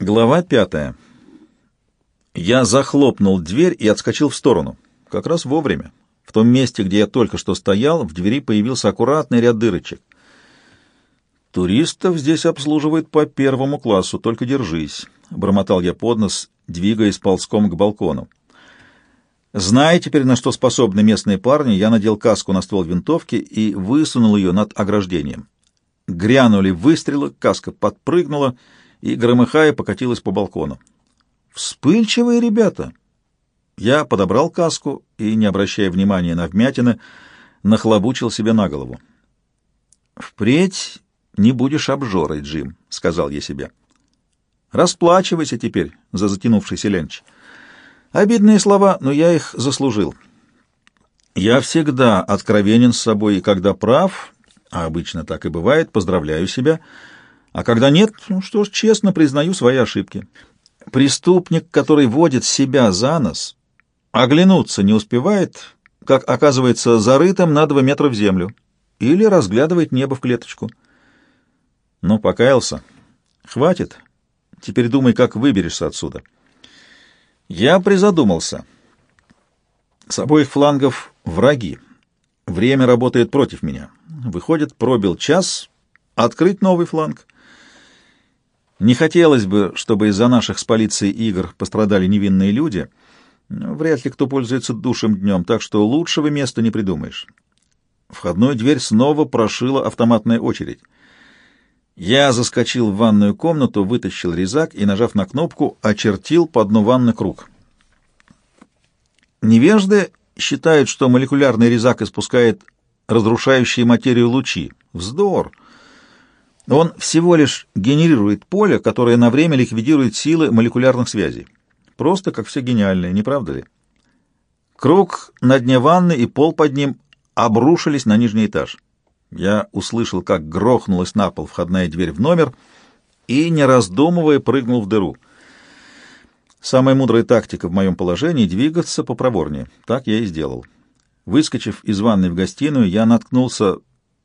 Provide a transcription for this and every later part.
Глава пятая. Я захлопнул дверь и отскочил в сторону. Как раз вовремя. В том месте, где я только что стоял, в двери появился аккуратный ряд дырочек. «Туристов здесь обслуживают по первому классу, только держись», — бормотал я под нос, двигаясь ползком к балкону. Зная теперь, на что способны местные парни, я надел каску на ствол винтовки и высунул ее над ограждением. Грянули выстрелы, каска подпрыгнула — и, громыхая, покатилась по балкону. «Вспыльчивые ребята!» Я подобрал каску и, не обращая внимания на вмятины, нахлобучил себе на голову. «Впредь не будешь обжорой, Джим», — сказал я себе. «Расплачивайся теперь за затянувшийся ленч». Обидные слова, но я их заслужил. Я всегда откровенен с собой, и когда прав, а обычно так и бывает, поздравляю себя — а когда нет, ну что ж, честно признаю свои ошибки. Преступник, который водит себя за нос, оглянуться не успевает, как оказывается зарытым на два метра в землю, или разглядывает небо в клеточку. Ну, покаялся. Хватит. Теперь думай, как выберешься отсюда. Я призадумался. С обоих флангов враги. Время работает против меня. Выходит, пробил час, открыть новый фланг. Не хотелось бы, чтобы из-за наших с полицией игр пострадали невинные люди. Вряд ли кто пользуется душем днем, так что лучшего места не придумаешь. Входную дверь снова прошила автоматная очередь. Я заскочил в ванную комнату, вытащил резак и, нажав на кнопку, очертил по дну ванны круг. Невежды считают, что молекулярный резак испускает разрушающие материю лучи. Вздор! Он всего лишь генерирует поле, которое на время ликвидирует силы молекулярных связей. Просто как все гениальное, не правда ли? Круг на дне ванны и пол под ним обрушились на нижний этаж. Я услышал, как грохнулась на пол входная дверь в номер и, не раздумывая, прыгнул в дыру. Самая мудрая тактика в моем положении — двигаться попроворнее. Так я и сделал. Выскочив из ванной в гостиную, я наткнулся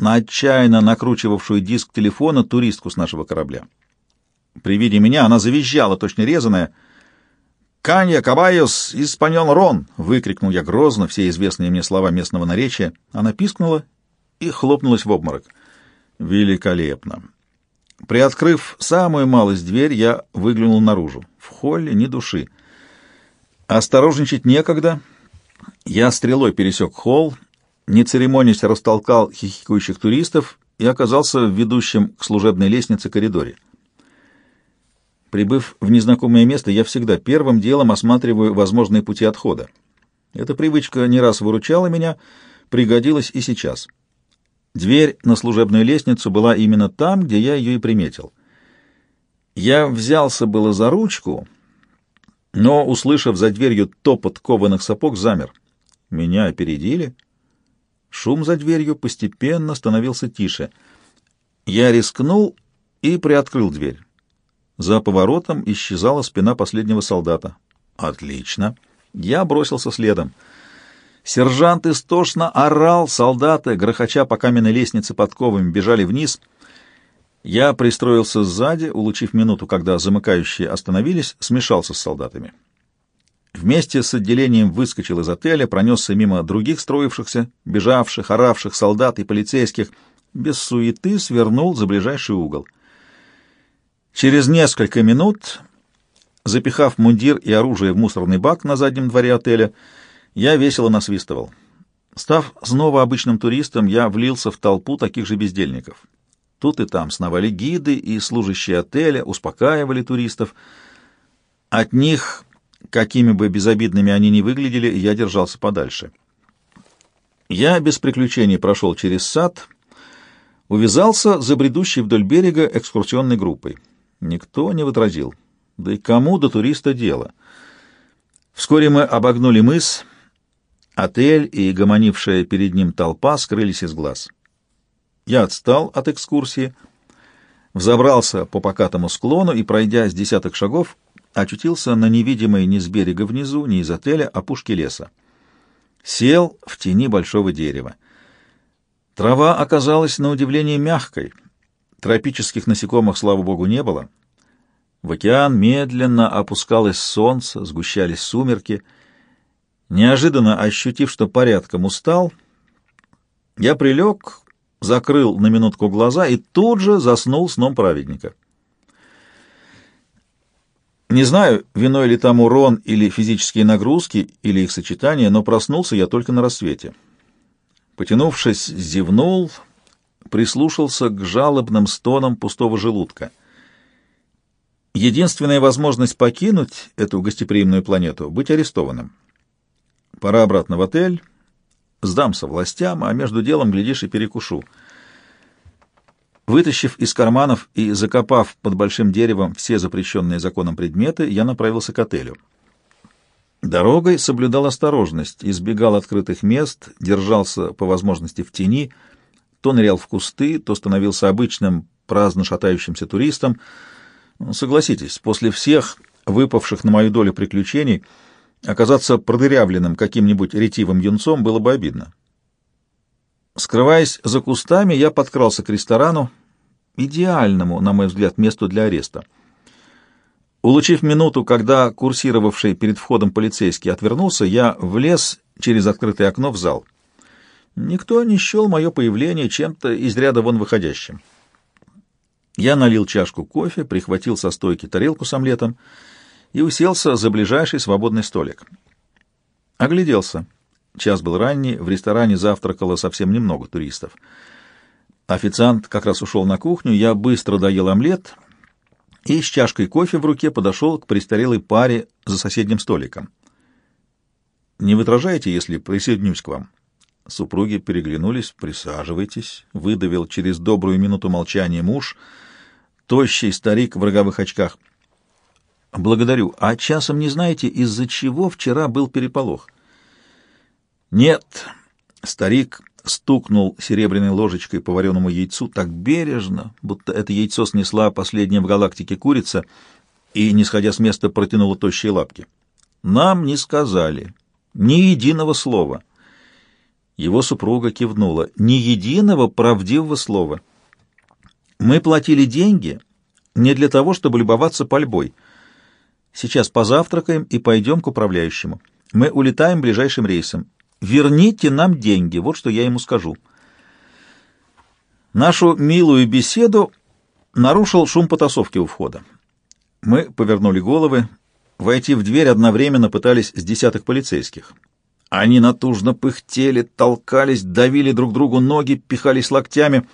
на отчаянно накручивавшую диск телефона туристку с нашего корабля. При виде меня она завизжала, точно резаная. «Канья, Кабайос, Испаньон Рон!» — выкрикнул я грозно все известные мне слова местного наречия. Она пискнула и хлопнулась в обморок. «Великолепно!» Приоткрыв самую малость дверь, я выглянул наружу. В холле ни души. Осторожничать некогда. Я стрелой пересек холл, не церемонясь, растолкал хихикающих туристов и оказался в ведущем к служебной лестнице коридоре. Прибыв в незнакомое место, я всегда первым делом осматриваю возможные пути отхода. Эта привычка не раз выручала меня, пригодилась и сейчас. Дверь на служебную лестницу была именно там, где я ее и приметил. Я взялся было за ручку, но, услышав за дверью топот кованых сапог, замер. Меня опередили — Шум за дверью постепенно становился тише. Я рискнул и приоткрыл дверь. За поворотом исчезала спина последнего солдата. «Отлично!» Я бросился следом. Сержант истошно орал, солдаты, грохоча по каменной лестнице подковами, бежали вниз. Я пристроился сзади, улучив минуту, когда замыкающие остановились, смешался с солдатами. Вместе с отделением выскочил из отеля, пронесся мимо других строившихся, бежавших, оравших солдат и полицейских, без суеты свернул за ближайший угол. Через несколько минут, запихав мундир и оружие в мусорный бак на заднем дворе отеля, я весело насвистывал. Став снова обычным туристом, я влился в толпу таких же бездельников. Тут и там сновали гиды и служащие отеля, успокаивали туристов. От них Какими бы безобидными они ни выглядели, я держался подальше. Я без приключений прошел через сад, увязался за бредущей вдоль берега экскурсионной группой. Никто не возразил. Да и кому до туриста дело? Вскоре мы обогнули мыс, отель и гомонившая перед ним толпа скрылись из глаз. Я отстал от экскурсии, взобрался по покатому склону и, пройдя с десяток шагов, очутился на невидимой ни с берега внизу, ни из отеля опушке леса. Сел в тени большого дерева. Трава оказалась на удивление мягкой. Тропических насекомых, слава богу, не было. В океан медленно опускалось солнце, сгущались сумерки. Неожиданно ощутив, что порядком устал, я прилег, закрыл на минутку глаза и тут же заснул сном праведника. Не знаю, виной ли там урон или физические нагрузки, или их сочетание, но проснулся я только на рассвете. Потянувшись, зевнул, прислушался к жалобным стонам пустого желудка. Единственная возможность покинуть эту гостеприимную планету — быть арестованным. Пора обратно в отель, сдамся властям, а между делом, глядишь, и перекушу — Вытащив из карманов и закопав под большим деревом все запрещенные законом предметы, я направился к отелю. Дорогой соблюдал осторожность, избегал открытых мест, держался по возможности в тени, то нырял в кусты, то становился обычным праздно шатающимся туристом. Согласитесь, после всех выпавших на мою долю приключений оказаться продырявленным каким-нибудь ретивым юнцом было бы обидно. Скрываясь за кустами, я подкрался к ресторану, идеальному, на мой взгляд, месту для ареста. Улучив минуту, когда курсировавший перед входом полицейский отвернулся, я влез через открытое окно в зал. Никто не счел мое появление чем-то из ряда вон выходящим. Я налил чашку кофе, прихватил со стойки тарелку с омлетом и уселся за ближайший свободный столик. Огляделся. Час был ранний, в ресторане завтракало совсем немного туристов — Официант как раз ушел на кухню, я быстро доел омлет и с чашкой кофе в руке подошел к престарелой паре за соседним столиком. «Не вытражайте, если присоединюсь к вам». Супруги переглянулись. «Присаживайтесь», — выдавил через добрую минуту молчания муж, тощий старик в роговых очках. «Благодарю. А часом не знаете, из-за чего вчера был переполох?» «Нет». Старик стукнул серебряной ложечкой по вареному яйцу так бережно, будто это яйцо снесла последняя в галактике курица и, не сходя с места, протянула тощие лапки. «Нам не сказали. Ни единого слова». Его супруга кивнула. «Ни единого правдивого слова. Мы платили деньги не для того, чтобы любоваться пальбой. Сейчас позавтракаем и пойдем к управляющему. Мы улетаем ближайшим рейсом. Верните нам деньги, вот что я ему скажу. Нашу милую беседу нарушил шум потасовки у входа. Мы повернули головы. Войти в дверь одновременно пытались с десяток полицейских. Они натужно пыхтели, толкались, давили друг другу ноги, пихались локтями.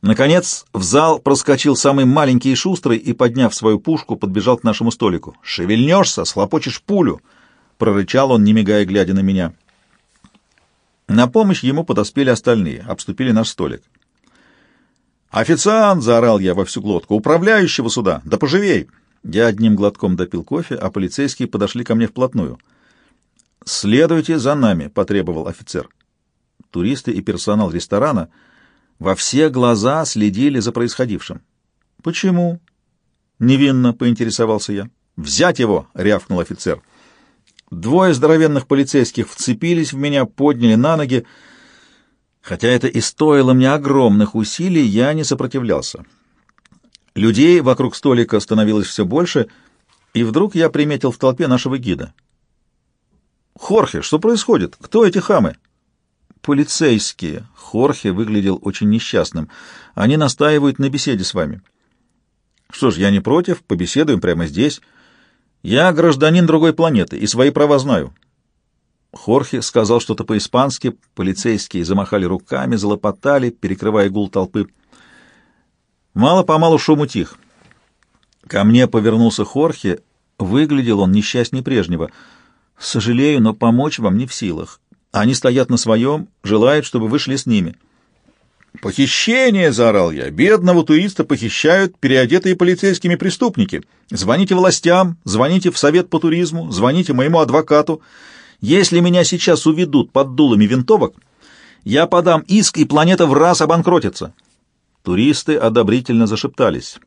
Наконец в зал проскочил самый маленький и шустрый и, подняв свою пушку, подбежал к нашему столику. «Шевельнешься, слопочешь пулю!» — прорычал он, не мигая, глядя на меня. На помощь ему подоспели остальные, обступили наш столик. «Официант!» — заорал я во всю глотку. «Управляющего сюда! Да поживей!» Я одним глотком допил кофе, а полицейские подошли ко мне вплотную. «Следуйте за нами!» — потребовал офицер. Туристы и персонал ресторана во все глаза следили за происходившим. «Почему?» — невинно поинтересовался я. «Взять его!» — рявкнул офицер. Двое здоровенных полицейских вцепились в меня, подняли на ноги. Хотя это и стоило мне огромных усилий, я не сопротивлялся. Людей вокруг столика становилось все больше, и вдруг я приметил в толпе нашего гида. «Хорхе, что происходит? Кто эти хамы?» «Полицейские». Хорхе выглядел очень несчастным. «Они настаивают на беседе с вами». «Что ж, я не против, побеседуем прямо здесь». Я гражданин другой планеты и свои права знаю. Хорхе сказал что-то по-испански, полицейские замахали руками, залопотали, перекрывая гул толпы. Мало-помалу шум утих. Ко мне повернулся Хорхе, выглядел он несчастнее прежнего. «Сожалею, но помочь вам не в силах. Они стоят на своем, желают, чтобы вы шли с ними». «Похищение!» — заорал я. «Бедного туриста похищают переодетые полицейскими преступники. Звоните властям, звоните в совет по туризму, звоните моему адвокату. Если меня сейчас уведут под дулами винтовок, я подам иск, и планета в раз обанкротится». Туристы одобрительно зашептались.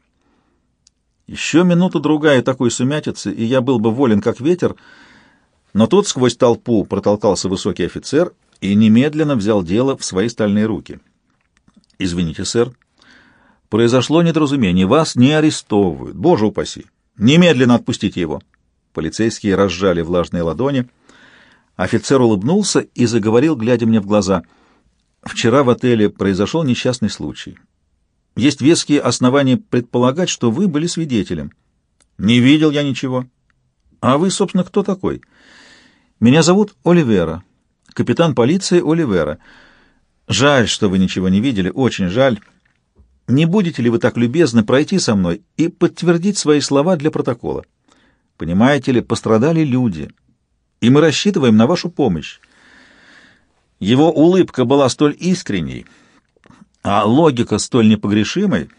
Еще минуту-другая такой сумятицы, и я был бы волен, как ветер, но тут сквозь толпу протолкался высокий офицер и немедленно взял дело в свои стальные руки. «Извините, сэр». Произошло недоразумение. Вас не арестовывают. Боже упаси. Немедленно отпустите его. Полицейские разжали влажные ладони. Офицер улыбнулся и заговорил, глядя мне в глаза. «Вчера в отеле произошел несчастный случай. Есть веские основания предполагать, что вы были свидетелем. Не видел я ничего. А вы, собственно, кто такой? Меня зовут Оливера, капитан полиции Оливера. Жаль, что вы ничего не видели, очень жаль. Не будете ли вы так любезны пройти со мной и подтвердить свои слова для протокола? Понимаете ли, пострадали люди, и мы рассчитываем на вашу помощь. Его улыбка была столь искренней, а логика столь непогрешимой,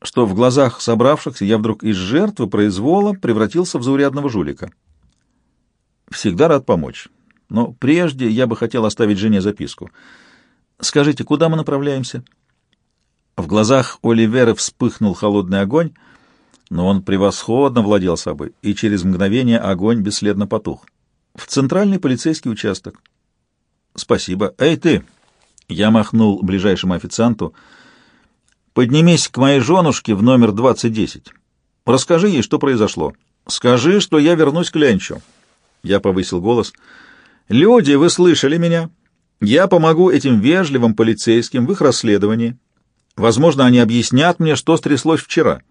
что в глазах собравшихся я вдруг из жертвы произвола превратился в заурядного жулика. Всегда рад помочь, но прежде я бы хотел оставить жене записку. Скажите, куда мы направляемся?» В глазах Оливера вспыхнул холодный огонь, но он превосходно владел собой, и через мгновение огонь бесследно потух. В центральный полицейский участок. «Спасибо. Эй, ты!» Я махнул ближайшему официанту. «Поднимись к моей женушке в номер 2010. Расскажи ей, что произошло. Скажи, что я вернусь к Ленчу». Я повысил голос. «Люди, вы слышали меня? Я помогу этим вежливым полицейским в их расследовании. Возможно, они объяснят мне, что стряслось вчера.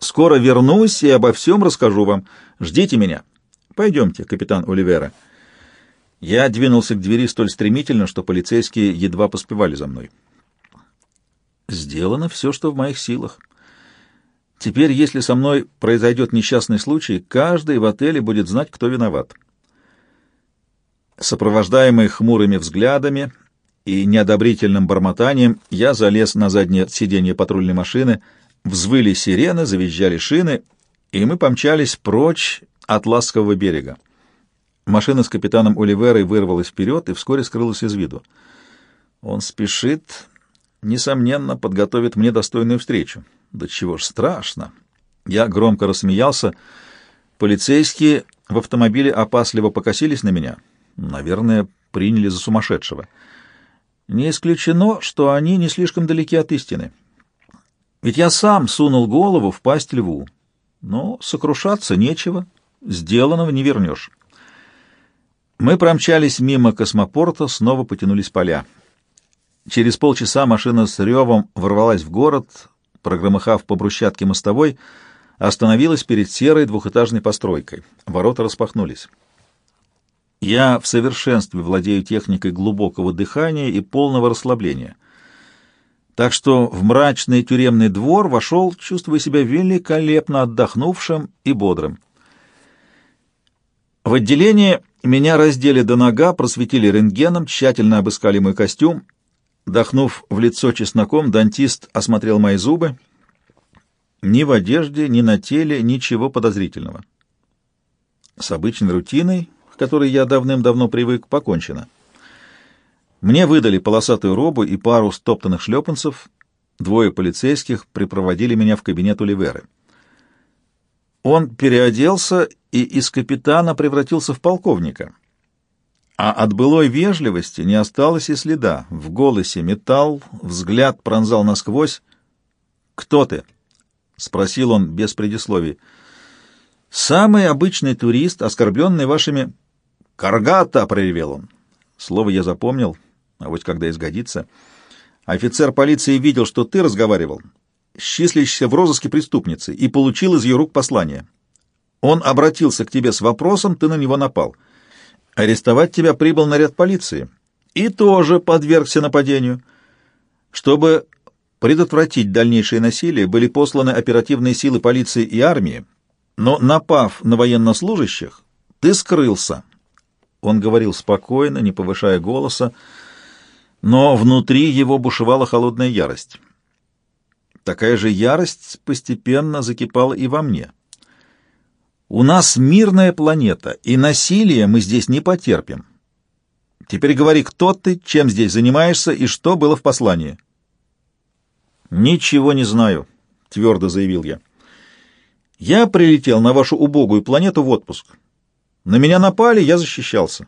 Скоро вернусь и обо всем расскажу вам. Ждите меня. Пойдемте, капитан Оливера». Я двинулся к двери столь стремительно, что полицейские едва поспевали за мной. Сделано все, что в моих силах. Теперь, если со мной произойдет несчастный случай, каждый в отеле будет знать, кто виноват. Сопровождаемый хмурыми взглядами и неодобрительным бормотанием, я залез на заднее сиденье патрульной машины, взвыли сирены, завизжали шины, и мы помчались прочь от ласкового берега. Машина с капитаном Оливерой вырвалась вперед и вскоре скрылась из виду. Он спешит, несомненно, подготовит мне достойную встречу. Да чего ж страшно! Я громко рассмеялся. Полицейские в автомобиле опасливо покосились на меня. Наверное, приняли за сумасшедшего. Не исключено, что они не слишком далеки от истины. Ведь я сам сунул голову в пасть льву. Но сокрушаться нечего, сделанного не вернешь. Мы промчались мимо космопорта, снова потянулись поля. Через полчаса машина с ревом ворвалась в город, прогромыхав по брусчатке мостовой, остановилась перед серой двухэтажной постройкой. Ворота распахнулись. Я в совершенстве владею техникой глубокого дыхания и полного расслабления. Так что в мрачный тюремный двор вошел, чувствуя себя великолепно отдохнувшим и бодрым. В отделении меня раздели до нога, просветили рентгеном, тщательно обыскали мой костюм. Дохнув в лицо чесноком, дантист осмотрел мои зубы. Ни в одежде, ни на теле ничего подозрительного. С обычной рутиной которой я давным-давно привык, покончено. Мне выдали полосатую робу и пару стоптанных шлепанцев. Двое полицейских припроводили меня в кабинет Оливеры. Он переоделся и из капитана превратился в полковника. А от былой вежливости не осталось и следа. В голосе металл, взгляд пронзал насквозь. «Кто ты?» — спросил он без предисловий. «Самый обычный турист, оскорбленный вашими «Каргата!» — проревел он. Слово я запомнил, а вот когда изгодится. Офицер полиции видел, что ты разговаривал, счислишься в розыске преступницы, и получил из ее рук послание. Он обратился к тебе с вопросом, ты на него напал. Арестовать тебя прибыл наряд полиции и тоже подвергся нападению. Чтобы предотвратить дальнейшее насилие, были посланы оперативные силы полиции и армии, но, напав на военнослужащих, ты скрылся, он говорил спокойно, не повышая голоса, но внутри его бушевала холодная ярость. Такая же ярость постепенно закипала и во мне. У нас мирная планета, и насилия мы здесь не потерпим. Теперь говори, кто ты, чем здесь занимаешься и что было в послании. Ничего не знаю, твердо заявил я. Я прилетел на вашу убогую планету в отпуск. На меня напали, я защищался.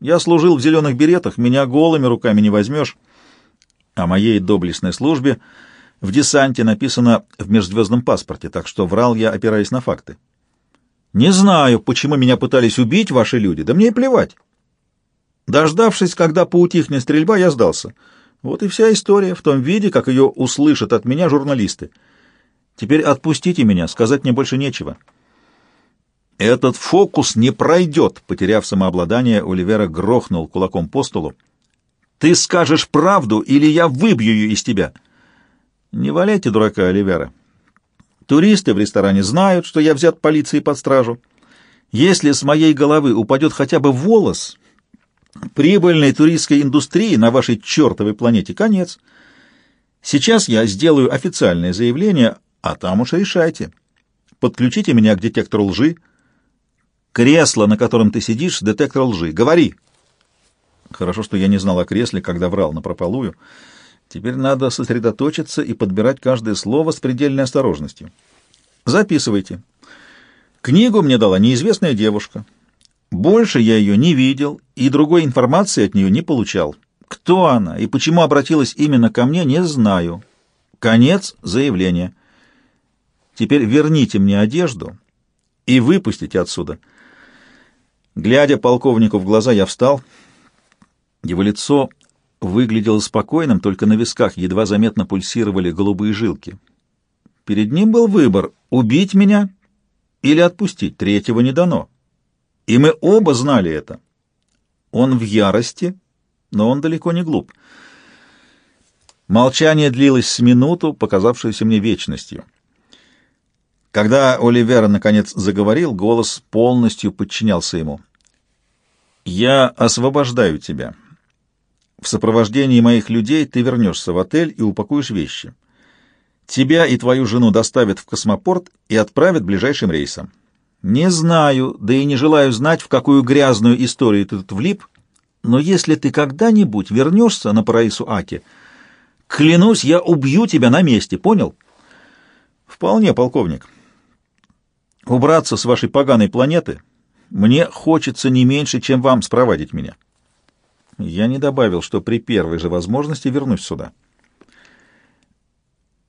Я служил в зеленых беретах, меня голыми руками не возьмешь. О моей доблестной службе в десанте написано в межзвездном паспорте, так что врал я, опираясь на факты. Не знаю, почему меня пытались убить ваши люди, да мне и плевать. Дождавшись, когда поутихнет стрельба, я сдался. Вот и вся история в том виде, как ее услышат от меня журналисты. Теперь отпустите меня, сказать мне больше нечего. Этот фокус не пройдет, потеряв самообладание, Оливера грохнул кулаком по столу. Ты скажешь правду, или я выбью ее из тебя. Не валяйте дурака, Оливера. Туристы в ресторане знают, что я взят полицией под стражу. Если с моей головы упадет хотя бы волос, прибыльной туристской индустрии на вашей чертовой планете конец. Сейчас я сделаю официальное заявление, а там уж решайте. Подключите меня к детектору лжи. Кресло, на котором ты сидишь, детектор лжи. Говори. Хорошо, что я не знал о кресле, когда врал на прополую. Теперь надо сосредоточиться и подбирать каждое слово с предельной осторожностью. Записывайте. Книгу мне дала неизвестная девушка. Больше я ее не видел и другой информации от нее не получал. Кто она и почему обратилась именно ко мне, не знаю. Конец заявления. Теперь верните мне одежду и выпустите отсюда. Глядя полковнику в глаза, я встал. Его лицо выглядело спокойным, только на висках едва заметно пульсировали голубые жилки. Перед ним был выбор — убить меня или отпустить, третьего не дано. И мы оба знали это. Он в ярости, но он далеко не глуп. Молчание длилось с минуту, показавшуюся мне вечностью. Когда Оливера наконец заговорил, голос полностью подчинялся ему. «Я освобождаю тебя. В сопровождении моих людей ты вернешься в отель и упакуешь вещи. Тебя и твою жену доставят в космопорт и отправят ближайшим рейсом. Не знаю, да и не желаю знать, в какую грязную историю ты тут влип, но если ты когда-нибудь вернешься на Параису Аки, клянусь, я убью тебя на месте, понял? Вполне, полковник. Убраться с вашей поганой планеты мне хочется не меньше, чем вам спровадить меня. Я не добавил, что при первой же возможности вернусь сюда.